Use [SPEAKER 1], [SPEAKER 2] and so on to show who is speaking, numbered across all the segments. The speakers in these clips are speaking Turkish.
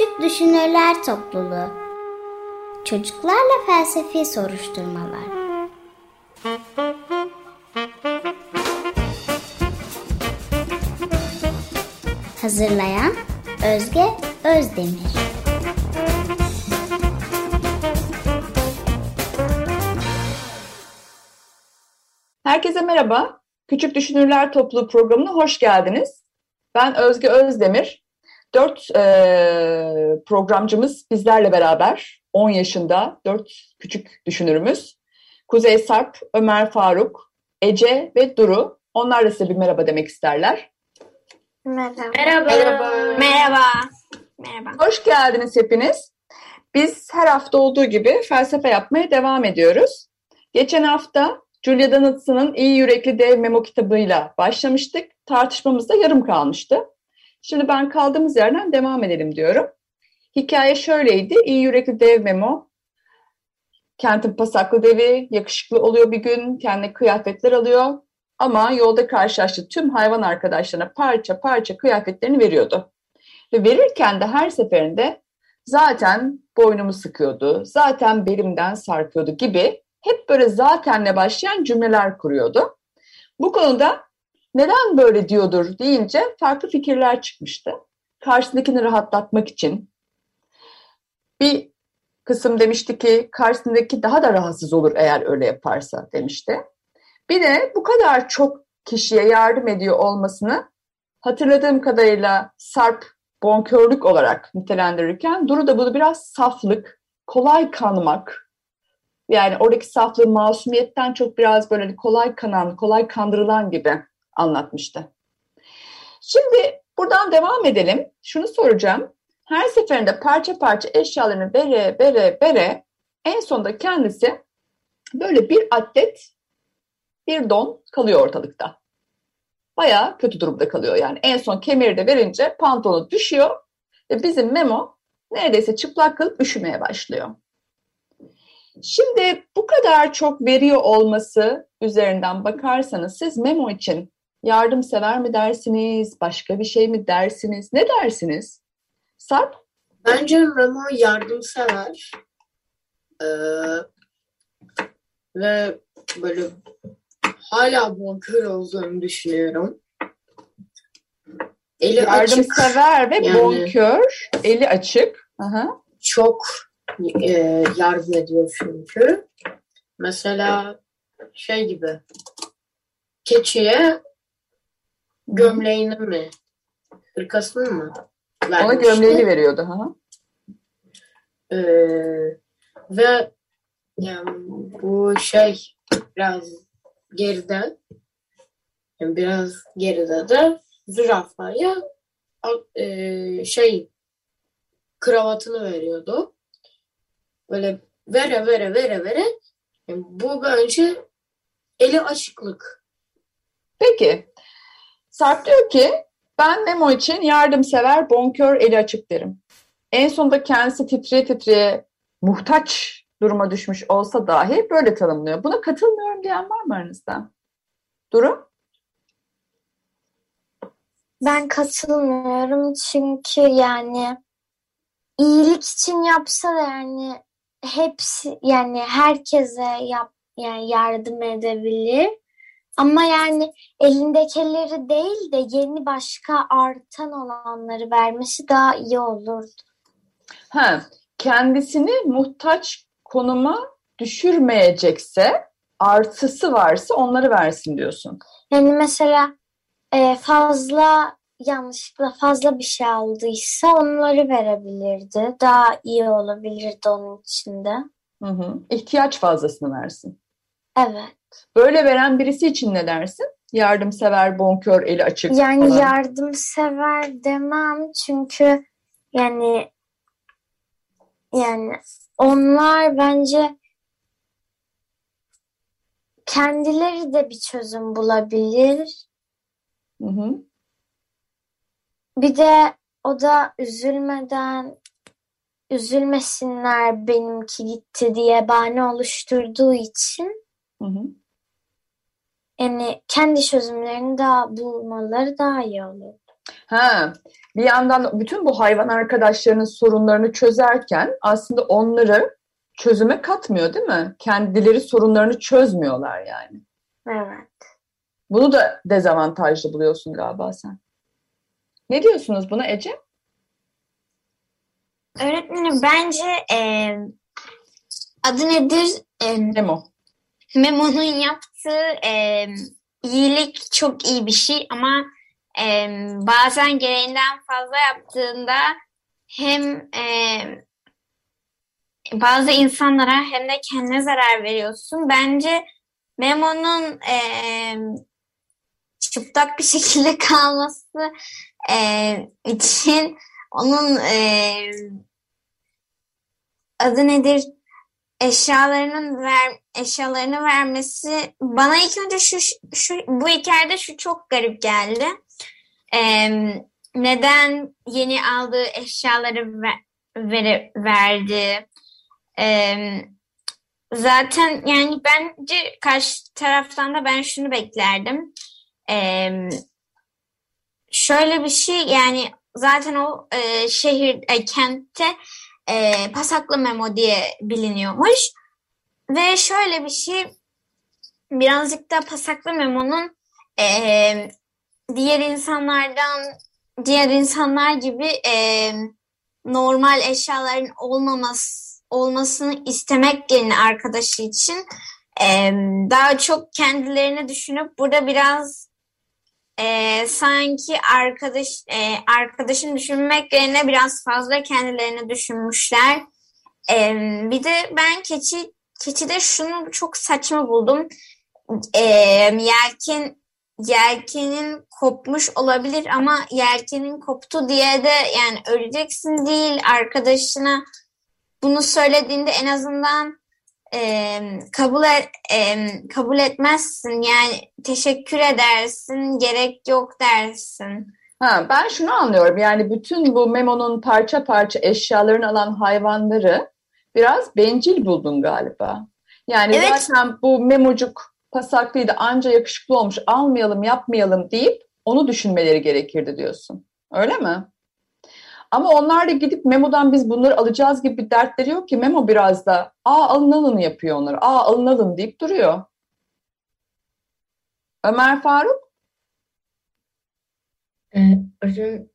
[SPEAKER 1] Küçük Düşünürler Topluluğu Çocuklarla Felsefi Soruşturmalar Hazırlayan Özge Özdemir
[SPEAKER 2] Herkese merhaba. Küçük Düşünürler Topluluğu programına hoş geldiniz. Ben Özge Özdemir. Dört e, programcımız bizlerle beraber. 10 yaşında dört küçük düşünürümüz. Kuzey Sarp, Ömer Faruk, Ece ve Duru. Onlar da size bir merhaba demek isterler.
[SPEAKER 1] Merhaba.
[SPEAKER 3] Merhaba.
[SPEAKER 1] Merhaba.
[SPEAKER 3] Merhaba. Merhaba.
[SPEAKER 2] Hoş geldiniz hepiniz. Biz her hafta olduğu gibi felsefe yapmaya devam ediyoruz. Geçen hafta Julia Donaldson'ın İyi Yürekli Dev Memo kitabıyla başlamıştık. Tartışmamız da yarım kalmıştı. Şimdi ben kaldığımız yerden devam edelim diyorum. Hikaye şöyleydi. İyi Yürekli Dev Memo kentin pasaklı devi, yakışıklı oluyor bir gün, kendine kıyafetler alıyor. Ama yolda karşılaştığı tüm hayvan arkadaşlarına parça parça kıyafetlerini veriyordu. Ve verirken de her seferinde zaten boynumu sıkıyordu, zaten belimden sarkıyordu gibi hep böyle zatenle başlayan cümleler kuruyordu. Bu konuda neden böyle diyordur deyince farklı fikirler çıkmıştı. Karşısındakini rahatlatmak için. Bir kısım demişti ki karşısındaki daha da rahatsız olur eğer öyle yaparsa demişti. Bir de bu kadar çok kişiye yardım ediyor olmasını hatırladığım kadarıyla Sarp bonkörlük olarak nitelendirirken Duru da bunu biraz saflık, kolay kanmak, yani oradaki saflığı masumiyetten çok biraz böyle kolay kanan, kolay kandırılan gibi anlatmıştı. Şimdi buradan devam edelim. Şunu soracağım. Her seferinde parça parça eşyalarını bere bere bere en sonunda kendisi böyle bir atlet bir don kalıyor ortalıkta. Bayağı kötü durumda kalıyor yani. En son kemeri de verince pantolonu düşüyor ve bizim Memo neredeyse çıplak kalıp üşümeye başlıyor. Şimdi bu kadar çok veriyor olması üzerinden bakarsanız siz Memo için yardımsever mi dersiniz, başka bir şey mi dersiniz, ne dersiniz? Sarp?
[SPEAKER 3] Bence Memo yardımsever. Ee, ve böyle hala bonkör olduğunu düşünüyorum. Eli
[SPEAKER 2] Yardımsever
[SPEAKER 3] açık.
[SPEAKER 2] ve
[SPEAKER 3] Yani-
[SPEAKER 2] bonkör, eli açık. Aha.
[SPEAKER 3] Çok e, yardım ediyor çünkü. Mesela şey gibi keçiye gömleğini mi hırkasını mı
[SPEAKER 2] Ona
[SPEAKER 3] vermişti.
[SPEAKER 2] gömleğini veriyordu. Aha.
[SPEAKER 3] Ee, ve yani bu şey biraz geride yani biraz geride de zürafaya e, şey kravatını veriyordu. Böyle vere vere vere vere yani bu bence eli açıklık.
[SPEAKER 2] Peki. Sarp diyor ki ben Memo için yardımsever, bonkör, eli açık derim. En sonunda kendisi titreye titreye muhtaç duruma düşmüş olsa dahi böyle tanımlıyor. Buna katılmıyorum diyen var mı aranızda? Duru?
[SPEAKER 4] Ben katılmıyorum çünkü yani iyilik için yapsa da yani hepsi yani herkese yap yani yardım edebilir. Ama yani elindekileri değil de yeni başka artan olanları vermesi daha iyi olurdu.
[SPEAKER 2] Ha, kendisini muhtaç konuma düşürmeyecekse, artısı varsa onları versin diyorsun.
[SPEAKER 4] Yani mesela e, fazla yanlışlıkla fazla bir şey aldıysa onları verebilirdi. Daha iyi olabilirdi onun için de.
[SPEAKER 2] Hı hı. İhtiyaç fazlasını versin.
[SPEAKER 4] Evet.
[SPEAKER 2] Böyle veren birisi için ne dersin? Yardımsever, bonkör, eli açık
[SPEAKER 4] Yani
[SPEAKER 2] falan.
[SPEAKER 4] yardımsever demem çünkü yani yani onlar bence kendileri de bir çözüm bulabilir.
[SPEAKER 2] Hı hı.
[SPEAKER 4] Bir de o da üzülmeden üzülmesinler benimki gitti diye bahane oluşturduğu için
[SPEAKER 2] Hı hı.
[SPEAKER 4] yani kendi çözümlerini daha bulmaları daha iyi olur.
[SPEAKER 2] Ha, bir yandan bütün bu hayvan arkadaşlarının sorunlarını çözerken aslında onları çözüme katmıyor değil mi? Kendileri sorunlarını çözmüyorlar yani.
[SPEAKER 4] Evet.
[SPEAKER 2] Bunu da dezavantajlı buluyorsun galiba sen. Ne diyorsunuz buna Ece?
[SPEAKER 1] Öğretmenim bence e, adı nedir? E,
[SPEAKER 2] Memo.
[SPEAKER 1] Memo'nun yaptığı e, iyilik çok iyi bir şey ama e, bazen gereğinden fazla yaptığında hem e, bazı insanlara hem de kendine zarar veriyorsun. Bence Memo'nun e, çıplak bir şekilde kalması e, için onun e, adı nedir? Eşyalarının ver eşyalarını vermesi bana ilk önce şu şu bu hikayede şu çok garip geldi. E, neden yeni aldığı eşyaları ver, ver, verdi? E, zaten yani bence karşı taraftan da ben şunu beklerdim. E, şöyle bir şey yani zaten o e, şehir e, kentte e, pasaklı memo diye biliniyormuş. Ve şöyle bir şey birazcık da pasaklı memonun e, diğer insanlardan diğer insanlar gibi e, normal eşyaların olmaması olmasını istemek yerine arkadaşı için e, daha çok kendilerini düşünüp burada biraz e, sanki arkadaş e, arkadaşın düşünmek yerine biraz fazla kendilerini düşünmüşler. E, bir de ben keçi keçide şunu çok saçma buldum. E, yelken yelkenin kopmuş olabilir ama yelkenin koptu diye de yani öleceksin değil arkadaşına bunu söylediğinde en azından e, kabul et, e, kabul etmezsin yani teşekkür edersin gerek yok dersin.
[SPEAKER 2] Ha, ben şunu anlıyorum yani bütün bu Memo'nun parça parça eşyalarını alan hayvanları biraz bencil buldun galiba. Yani
[SPEAKER 1] Evet.
[SPEAKER 2] zaten bu Memocuk pasaklıydı anca yakışıklı olmuş almayalım yapmayalım deyip onu düşünmeleri gerekirdi diyorsun. Öyle mi? Ama onlar da gidip Memo'dan biz bunları alacağız gibi bir dertleri yok ki Memo biraz da aa alın alın yapıyor onları. Aa alın alın deyip duruyor. Ömer Faruk?
[SPEAKER 3] Ee,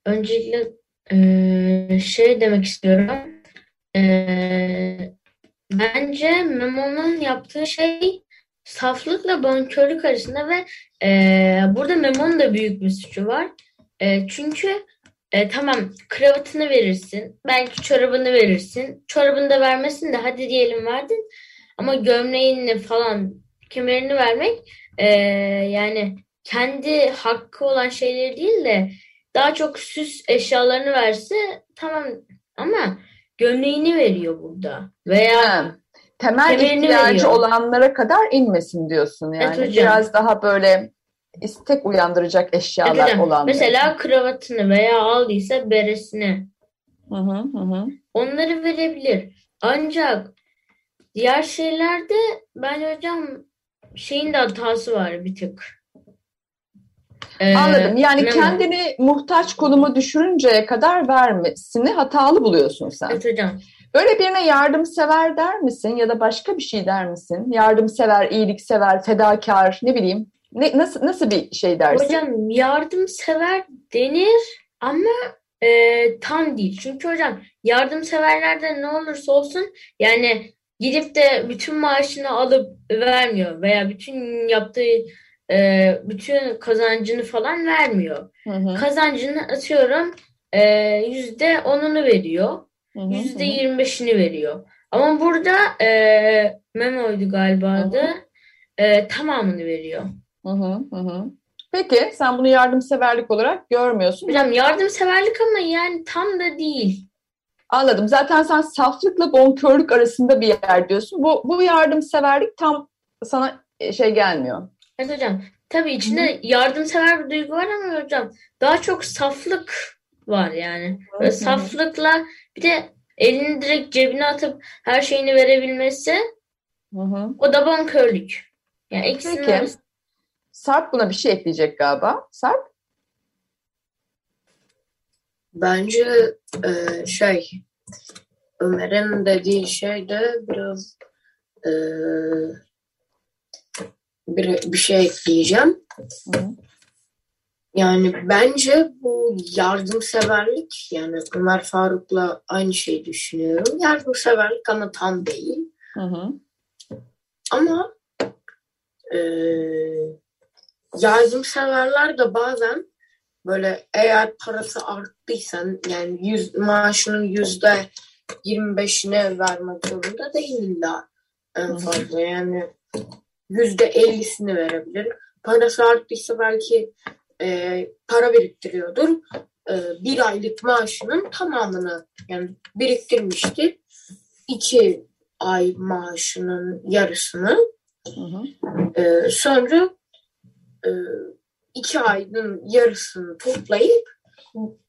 [SPEAKER 3] öncelikle e, şey demek istiyorum. Ee, bence Memo'nun yaptığı şey saflıkla bonkörlük arasında ve e, burada Memo'nun da büyük bir suçu var. E, çünkü e, tamam kravatını verirsin, belki çorabını verirsin. Çorabını da vermesin de hadi diyelim verdin. Ama gömleğini falan kemerini vermek e, yani kendi hakkı olan şeyleri değil de daha çok süs eşyalarını verse tamam ama gömleğini veriyor burada. Veya
[SPEAKER 2] Ha, temel ihtiyacı
[SPEAKER 3] veriyor.
[SPEAKER 2] olanlara kadar inmesin diyorsun yani.
[SPEAKER 3] Evet hocam.
[SPEAKER 2] Biraz daha böyle istek uyandıracak eşyalar olanlar.
[SPEAKER 3] mesela kravatını veya aldıysa beresini
[SPEAKER 2] Hı hı hı
[SPEAKER 3] onları verebilir. Ancak diğer şeylerde ben hocam şeyin de hatası var bir tık. Ee,
[SPEAKER 2] Anladım. Yani kendini muhtaç konuma düşürünceye kadar vermesini hatalı buluyorsun sen.
[SPEAKER 3] Evet hocam.
[SPEAKER 2] Böyle birine yardımsever der misin ya da başka bir şey der misin? Yardımsever, iyiliksever, fedakar, ne bileyim. Ne, nasıl nasıl bir şey dersin?
[SPEAKER 3] Hocam yardımsever denir ama e, tam değil. Çünkü hocam yardımseverlerde ne olursa olsun yani gidip de bütün maaşını alıp vermiyor veya bütün yaptığı e, bütün kazancını falan vermiyor.
[SPEAKER 2] Hı hı,
[SPEAKER 3] Kazancını atıyorum e, yüzde onunu veriyor. Yüzde yirmi beşini veriyor. Ama burada e, Memo'ydu galiba adı. E, tamamını veriyor.
[SPEAKER 2] Hı hı, hı. Peki sen bunu yardımseverlik olarak görmüyorsun.
[SPEAKER 3] Hocam yardımseverlik ama yani tam da değil.
[SPEAKER 2] Anladım. Zaten sen saflıkla bonkörlük arasında bir yer diyorsun. Bu, bu yardımseverlik tam sana e, şey gelmiyor.
[SPEAKER 3] Evet hocam. Tabii içinde yardımsever bir duygu var ama hocam daha çok saflık var yani. Böyle saflıkla bir de elini direkt cebine atıp her şeyini verebilmesi
[SPEAKER 2] Hı hı.
[SPEAKER 3] o da bonkörlük. Yani ikisinin
[SPEAKER 2] Peki. Sarp buna bir şey ekleyecek galiba. Sarp?
[SPEAKER 5] Bence e, şey Ömer'in dediği şey de biraz e, bir, bir şey ekleyeceğim.
[SPEAKER 2] Hı.
[SPEAKER 5] Yani bence bu yardımseverlik yani Ömer Faruk'la aynı şeyi düşünüyorum. Yardımseverlik ama tam değil.
[SPEAKER 2] Hı hı.
[SPEAKER 5] Ama e, yardımseverler de bazen böyle eğer parası arttıysan yani yüz, maaşının yüzde yirmi beşine vermek zorunda değil illa en fazla yani yüzde ellisini verebilir. Parası arttıysa belki e, para biriktiriyordur. E, bir aylık maaşının tamamını yani biriktirmiştir. İki ay maaşının yarısını
[SPEAKER 2] Hı hı.
[SPEAKER 5] e, sonra iki ayın yarısını toplayıp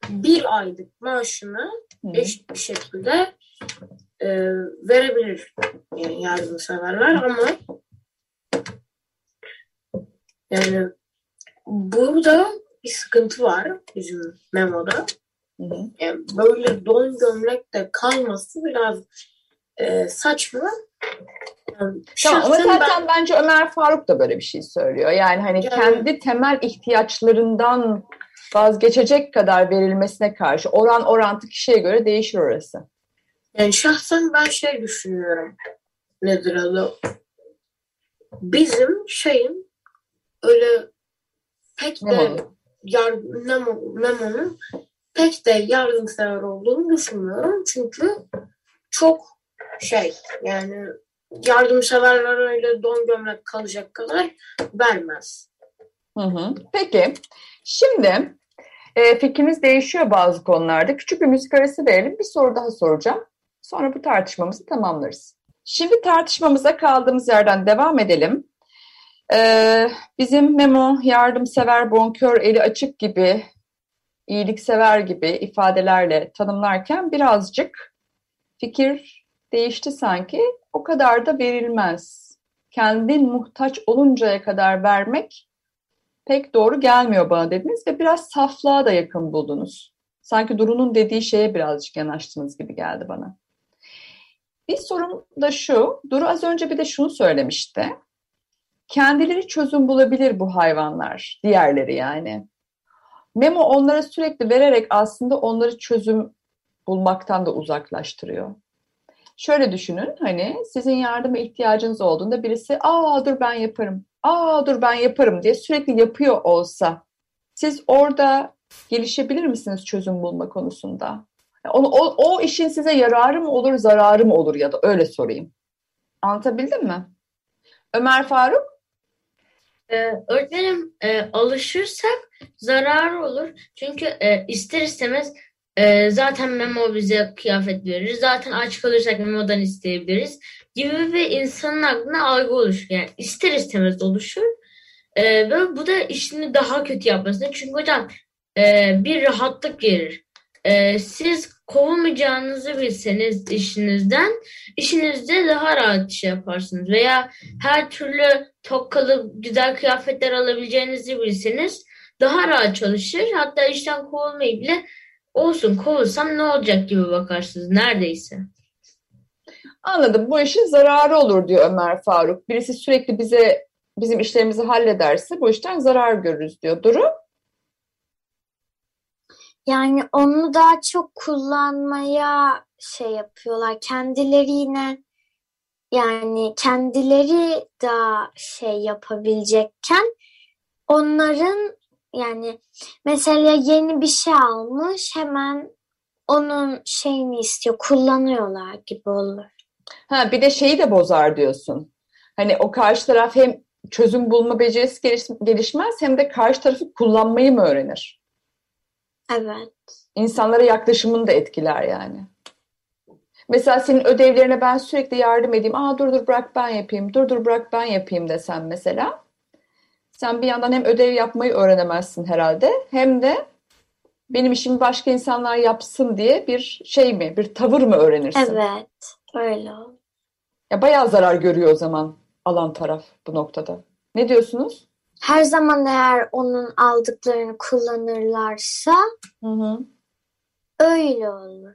[SPEAKER 5] bir aylık maaşını eşit bir şekilde e, verebilir yani yardımseverler ama yani burada bir sıkıntı var bizim memoda.
[SPEAKER 2] Hı hı.
[SPEAKER 5] Yani böyle don gömlekte kalması biraz e, saçma.
[SPEAKER 2] Tamam ama
[SPEAKER 5] şahsen ben-
[SPEAKER 2] zaten bence Ömer Faruk da böyle bir şey söylüyor. Yani hani
[SPEAKER 5] Yani-
[SPEAKER 2] kendi temel ihtiyaçlarından vazgeçecek kadar verilmesine karşı oran orantı kişiye göre değişir orası.
[SPEAKER 5] Yani şahsen ben şey düşünüyorum. Nedir adı? Bizim şeyin öyle pek de
[SPEAKER 2] Memo'nun.
[SPEAKER 5] yar, Memo, Memo'nun pek de yardımsever olduğunu düşünmüyorum. Çünkü çok şey yani yardımseverler öyle don gömlek kalacak kadar vermez.
[SPEAKER 2] Hı hı. Peki şimdi e, fikrimiz değişiyor bazı konularda. Küçük bir müzik arası verelim. Bir soru daha soracağım. Sonra bu tartışmamızı tamamlarız. Şimdi tartışmamıza kaldığımız yerden devam edelim. Ee, bizim Memo yardımsever, bonkör, eli açık gibi, iyiliksever gibi ifadelerle tanımlarken birazcık fikir değişti sanki. O kadar da verilmez. Kendin muhtaç oluncaya kadar vermek pek doğru gelmiyor bana dediniz ve biraz saflığa da yakın buldunuz. Sanki Duru'nun dediği şeye birazcık yanaştınız gibi geldi bana. Bir sorum da şu, Duru az önce bir de şunu söylemişti. Kendileri çözüm bulabilir bu hayvanlar, diğerleri yani. Memo onlara sürekli vererek aslında onları çözüm bulmaktan da uzaklaştırıyor. Şöyle düşünün hani sizin yardıma ihtiyacınız olduğunda birisi aa dur ben yaparım, aa dur ben yaparım diye sürekli yapıyor olsa siz orada gelişebilir misiniz çözüm bulma konusunda? Onu, o, o işin size yararı mı olur, zararı mı olur ya da öyle sorayım. Anlatabildim mi? Ömer Faruk?
[SPEAKER 5] Ee, öğretmenim e, alışırsak zararı olur. Çünkü e, ister istemez e, zaten Memo bize kıyafet verir. Zaten aç kalırsak Memo'dan isteyebiliriz gibi bir insanın aklına algı oluşur. Yani ister istemez oluşur. E, ve bu da işini daha kötü yapmasına. Çünkü hocam e, bir rahatlık verir. E, siz kovulmayacağınızı bilseniz işinizden işinizde daha rahat iş yaparsınız. Veya her türlü tokkalı güzel kıyafetler alabileceğinizi bilseniz daha rahat çalışır. Hatta işten kovulmayı bile olsun kovulsam ne olacak gibi bakarsınız neredeyse.
[SPEAKER 2] Anladım. Bu işin zararı olur diyor Ömer Faruk. Birisi sürekli bize bizim işlerimizi hallederse bu işten zarar görürüz diyor. Duru?
[SPEAKER 4] Yani onu daha çok kullanmaya şey yapıyorlar. Kendileri yine yani kendileri daha şey yapabilecekken onların yani mesela yeni bir şey almış hemen onun şeyini istiyor kullanıyorlar gibi olur.
[SPEAKER 2] Ha bir de şeyi de bozar diyorsun. Hani o karşı taraf hem çözüm bulma becerisi geliş- gelişmez hem de karşı tarafı kullanmayı mı öğrenir?
[SPEAKER 4] Evet.
[SPEAKER 2] İnsanlara yaklaşımını da etkiler yani. Mesela senin ödevlerine ben sürekli yardım edeyim. Aa dur dur bırak ben yapayım. Dur dur bırak ben yapayım desem mesela. Sen bir yandan hem ödev yapmayı öğrenemezsin herhalde hem de benim işimi başka insanlar yapsın diye bir şey mi, bir tavır mı öğrenirsin?
[SPEAKER 4] Evet. Öyle.
[SPEAKER 2] Ya bayağı zarar görüyor o zaman alan taraf bu noktada. Ne diyorsunuz?
[SPEAKER 4] Her zaman eğer onun aldıklarını kullanırlarsa
[SPEAKER 2] Hı hı.
[SPEAKER 4] Öyle olur.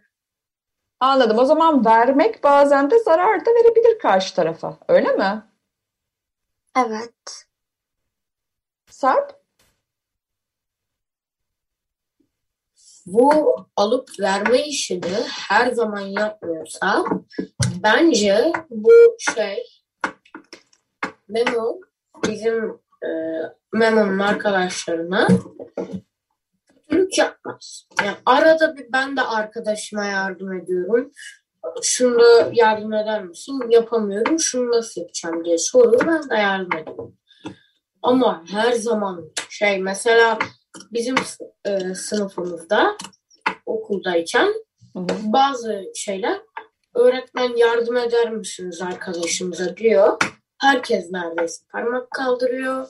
[SPEAKER 2] Anladım. O zaman vermek bazen de zarar da verebilir karşı tarafa. Öyle mi?
[SPEAKER 4] Evet.
[SPEAKER 2] Sarp?
[SPEAKER 3] bu alıp verme işini her zaman yapmıyorsa bence bu şey Memo bizim e, Memo'nun arkadaşlarına kötülük yapmaz. Yani arada bir ben de arkadaşıma yardım ediyorum. Şunu yardım eder misin? Yapamıyorum. Şunu nasıl yapacağım diye soruyor. Ben de yardım ediyorum. Ama her zaman şey mesela bizim e, sınıfımızda okuldayken
[SPEAKER 2] Hı hı.
[SPEAKER 3] bazı şeyler öğretmen yardım eder misiniz arkadaşımıza diyor. Herkes neredeyse parmak kaldırıyor.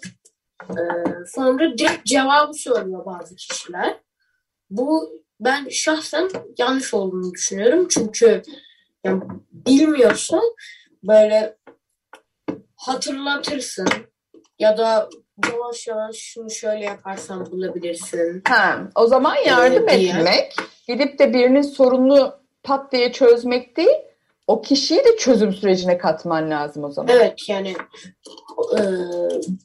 [SPEAKER 3] E, sonra direkt cevabı söylüyor bazı kişiler. Bu ben şahsen yanlış olduğunu düşünüyorum. Çünkü yani bilmiyorsa böyle hatırlatırsın ya da yavaş yavaş şunu şöyle yaparsan bulabilirsin.
[SPEAKER 2] Ha, o zaman yardım
[SPEAKER 3] Ee, diye.
[SPEAKER 2] etmek, gidip de birinin sorununu pat diye çözmek değil, o kişiyi de çözüm sürecine katman lazım o zaman.
[SPEAKER 3] Evet yani e,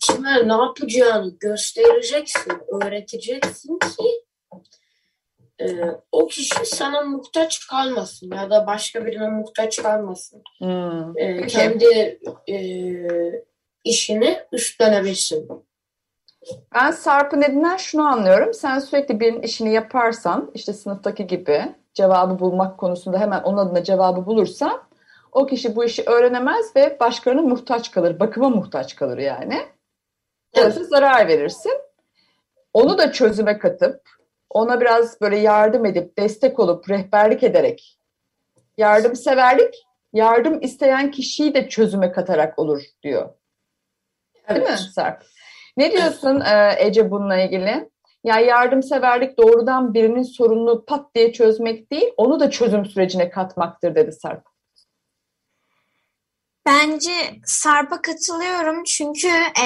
[SPEAKER 3] kime ne yapacağını göstereceksin, öğreteceksin ki e, o kişi sana muhtaç kalmasın ya da başka birine muhtaç kalmasın.
[SPEAKER 2] Hmm.
[SPEAKER 3] E, kendi e, işini üstlenebilsin.
[SPEAKER 2] Ben Sarp'ın dediğinden şunu anlıyorum. Sen sürekli birinin işini yaparsan, işte sınıftaki gibi cevabı bulmak konusunda hemen onun adına cevabı bulursan, o kişi bu işi öğrenemez ve başkalarına muhtaç kalır, bakıma muhtaç kalır yani. Dolayısıyla zarar verirsin. Onu da çözüme katıp, ona biraz böyle yardım edip, destek olup, rehberlik ederek, yardımseverlik, yardım isteyen kişiyi de çözüme katarak olur diyor. Değil mi
[SPEAKER 3] Evet.
[SPEAKER 2] Sarp? Ne diyorsun e, Ece bununla ilgili? Ya yardımseverlik doğrudan birinin sorununu pat diye çözmek değil, onu da çözüm sürecine katmaktır dedi Sarp.
[SPEAKER 1] Bence Sarp'a katılıyorum çünkü e,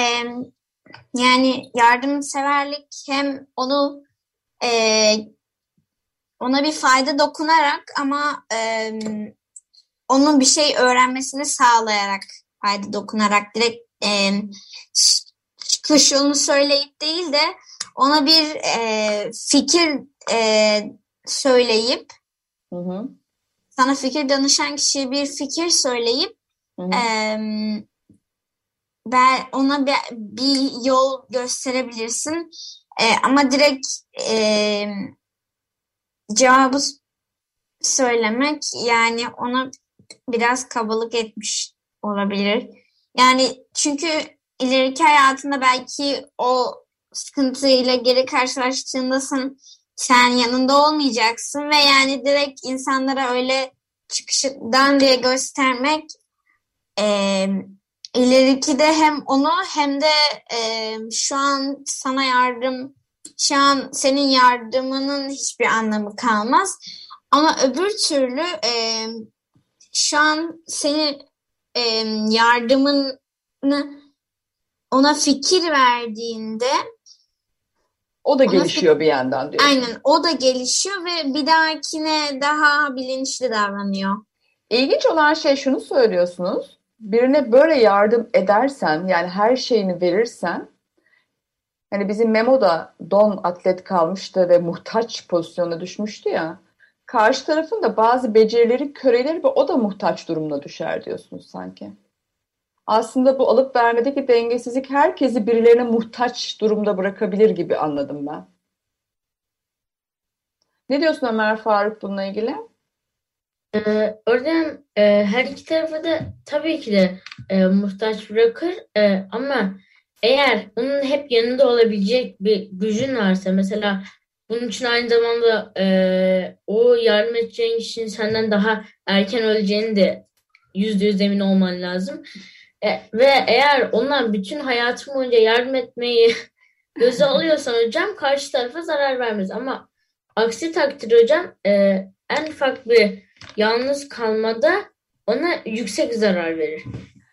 [SPEAKER 1] yani yardımseverlik hem onu e, ona bir fayda dokunarak ama e, onun bir şey öğrenmesini sağlayarak fayda dokunarak direkt e, ş- çıkış yolunu söyleyip değil de ona bir e, fikir e, söyleyip
[SPEAKER 2] Hı hı.
[SPEAKER 1] sana fikir danışan kişiye bir fikir söyleyip
[SPEAKER 2] Hı hı.
[SPEAKER 1] Eee, ben ona bir, bir yol gösterebilirsin. Eee, ama direkt eee, cevabı söylemek yani ona biraz kabalık etmiş olabilir. Yani çünkü ileriki hayatında belki o sıkıntıyla geri karşılaştığında sen, sen yanında olmayacaksın ve yani direkt insanlara öyle çıkışından diye göstermek e, ileriki de hem onu hem de e, şu an sana yardım şu an senin yardımının hiçbir anlamı kalmaz. Ama öbür türlü e, şu an senin e, yardımını ona fikir verdiğinde
[SPEAKER 2] O da gelişiyor bir yandan diyor.
[SPEAKER 1] aynen o da gelişiyor ve bir dahakine daha bilinçli davranıyor.
[SPEAKER 2] İlginç olan şey şunu söylüyorsunuz. Birine böyle yardım edersen, yani her şeyini verirsen, hani bizim Memo da don atlet kalmıştı ve muhtaç pozisyona düşmüştü ya. Karşı tarafın da bazı becerileri körelir ve o da muhtaç durumuna düşer diyorsunuz sanki. Aslında bu alıp vermedeki dengesizlik herkesi birilerine muhtaç durumda bırakabilir gibi anladım ben. Ne diyorsun Ömer Faruk bununla ilgili?
[SPEAKER 3] Ee, oradan e, her iki tarafa da tabii ki de e, muhtaç bırakır E, ama eğer onun hep yanında olabilecek bir gücün varsa mesela bunun için aynı zamanda e, o yardım edeceğin kişinin senden daha erken öleceğini de yüzde yüz emin olman lazım. E, ve eğer onlar bütün hayatım boyunca yardım etmeyi göze alıyorsan hocam karşı tarafa zarar vermez ama aksi takdirde hocam e, en ufak bir yalnız kalmada ona yüksek zarar verir.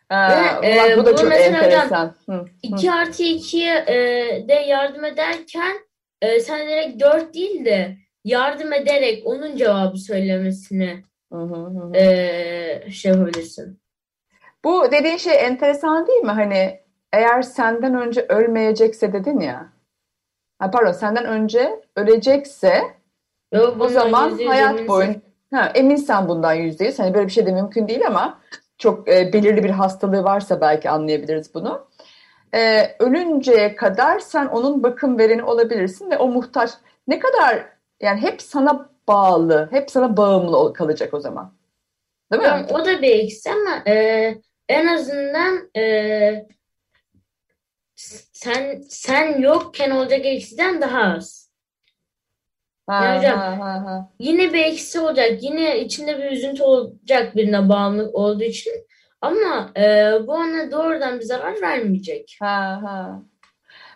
[SPEAKER 2] Ha,
[SPEAKER 3] Ve,
[SPEAKER 2] bak
[SPEAKER 3] e,
[SPEAKER 2] bu da
[SPEAKER 3] bu
[SPEAKER 2] çok
[SPEAKER 3] mesela hocam,
[SPEAKER 2] enteresan. Hı, hı.
[SPEAKER 3] 2 artı 2'ye e, de yardım ederken e, sen direkt 4 değil de yardım ederek onun cevabı söylemesini
[SPEAKER 2] Hı hı hı.
[SPEAKER 3] e, şey yapabilirsin.
[SPEAKER 2] Bu dediğin şey enteresan değil mi? Hani eğer senden önce ölmeyecekse dedin ya. Ha, pardon senden önce ölecekse
[SPEAKER 3] Ve
[SPEAKER 2] o zaman hayat boyunca ha, eminsen bundan yüzde yüz. Hani böyle bir şey de mümkün değil ama çok e, belirli bir hastalığı varsa belki anlayabiliriz bunu. E, ölünceye kadar sen onun bakım vereni olabilirsin ve o muhtaç ne kadar yani hep sana bağlı, hep sana bağımlı kalacak o zaman. Değil mi?
[SPEAKER 3] Tamam, o da bir eksi ama e, en azından e, sen sen yokken olacak eksiden daha az.
[SPEAKER 2] Ha,
[SPEAKER 3] Yani hocam-
[SPEAKER 2] ha, ha, ha.
[SPEAKER 3] Yine bir eksi olacak. Yine içinde bir üzüntü olacak birine bağımlılık olduğu için. Ama e, bu ona doğrudan bir zarar vermeyecek.
[SPEAKER 2] Ha, ha.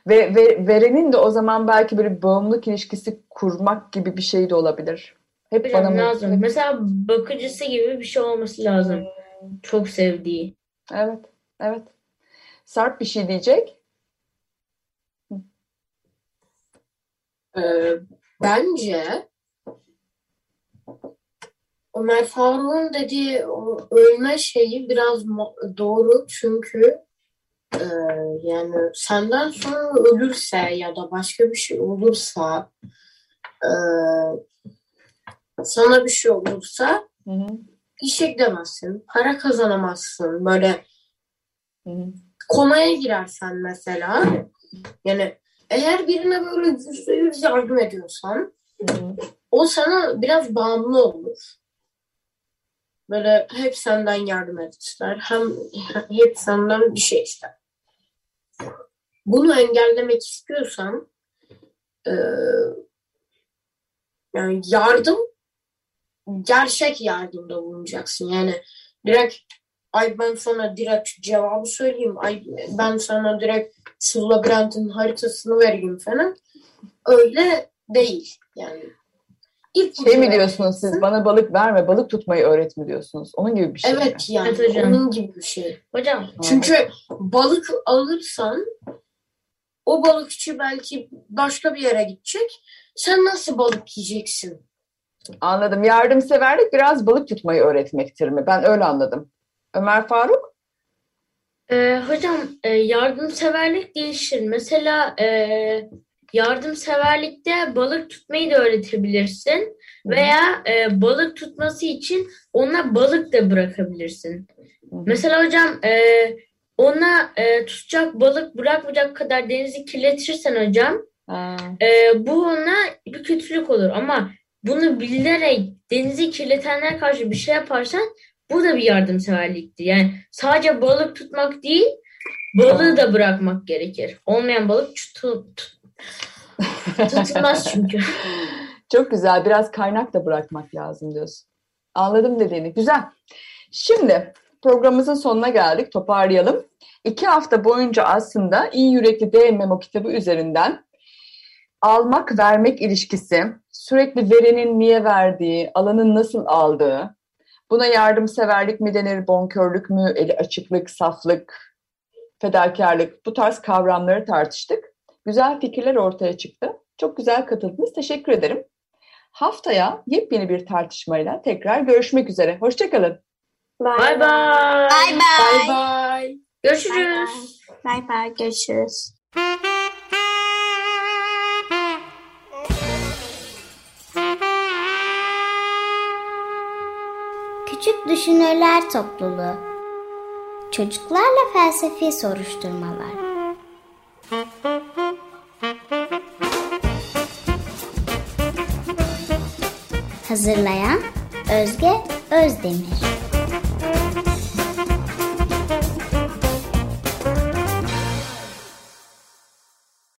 [SPEAKER 2] Ve, ve verenin de o zaman belki böyle bir bağımlılık ilişkisi kurmak gibi bir şey de olabilir. Hep
[SPEAKER 3] Hocam
[SPEAKER 2] bana mı?
[SPEAKER 3] lazım. Mesela bakıcısı gibi bir şey olması lazım. Çok sevdiği.
[SPEAKER 2] Evet, evet. Sarp bir şey diyecek.
[SPEAKER 5] Ee, bence Ömer Faruk'un dediği o ölme şeyi biraz doğru çünkü e, yani senden sonra ölürse ya da başka bir şey olursa e, sana bir şey olursa
[SPEAKER 2] Hı hı,
[SPEAKER 5] işe gidemezsin, para kazanamazsın. Böyle
[SPEAKER 2] hı hı.
[SPEAKER 5] komaya girersen mesela yani eğer birine böyle yüzde yüz yardım ediyorsan
[SPEAKER 2] Hı hı.
[SPEAKER 5] o sana biraz bağımlı olur. Böyle hep senden yardım et. Hem hep senden bir şey ister. Bunu engellemek istiyorsan eee, yani yardım gerçek yardımda bulunacaksın. Yani direkt ay ben sana direkt cevabı söyleyeyim. Ay ben sana direkt Sıvı Labirent'in haritasını vereyim falan. Öyle değil. Yani ilk
[SPEAKER 2] Şey mi diyorsunuz siz bana balık verme, balık tutmayı öğret mi diyorsunuz? Onun gibi bir şey mi?
[SPEAKER 5] Evet yani
[SPEAKER 3] Evet hocam.
[SPEAKER 5] onun gibi bir şey.
[SPEAKER 3] Hocam
[SPEAKER 5] Çünkü balık alırsan o balıkçı belki başka bir yere gidecek. Sen nasıl balık yiyeceksin?
[SPEAKER 2] Anladım. Yardımseverlik biraz balık tutmayı öğretmektir mi? Ben öyle anladım. Ömer Faruk?
[SPEAKER 3] e, hocam e, yardımseverlik değişir. Mesela e, yardımseverlikte balık tutmayı da öğretebilirsin. Veya e, balık tutması için ona balık da bırakabilirsin. Mesela hocam e, ona e, tutacak balık bırakmayacak kadar denizi kirletirsen hocam e, bu ona bir kötülük olur. Ama bunu bilerek denizi kirletenler karşı bir şey yaparsan bu da bir yardımseverliktir. Yani sadece balık tutmak değil balığı da bırakmak gerekir. Olmayan balık tutu, tut- tutulmaz çünkü.
[SPEAKER 2] Çok güzel. Biraz kaynak da bırakmak lazım diyorsun. Anladım dediğini. Güzel. Şimdi programımızın sonuna geldik. Toparlayalım. İki hafta boyunca aslında iyi yürekli D memo kitabı üzerinden almak vermek ilişkisi, sürekli verenin niye verdiği, alanın nasıl aldığı, buna yardımseverlik mi denir, bonkörlük mü, eli açıklık, saflık, fedakarlık bu tarz kavramları tartıştık. Güzel fikirler ortaya çıktı. Çok güzel katıldınız. Teşekkür ederim. Haftaya yepyeni bir tartışmayla tekrar görüşmek üzere. Hoşçakalın.
[SPEAKER 3] Bay bay.
[SPEAKER 1] Bye
[SPEAKER 5] Bye
[SPEAKER 1] bye.
[SPEAKER 5] bye.
[SPEAKER 3] Görüşürüz.
[SPEAKER 1] Bye bye. Görüşürüz.
[SPEAKER 6] Küçük Düşünürler Topluluğu Çocuklarla Felsefi Soruşturmalar Hazırlayan Özge Özdemir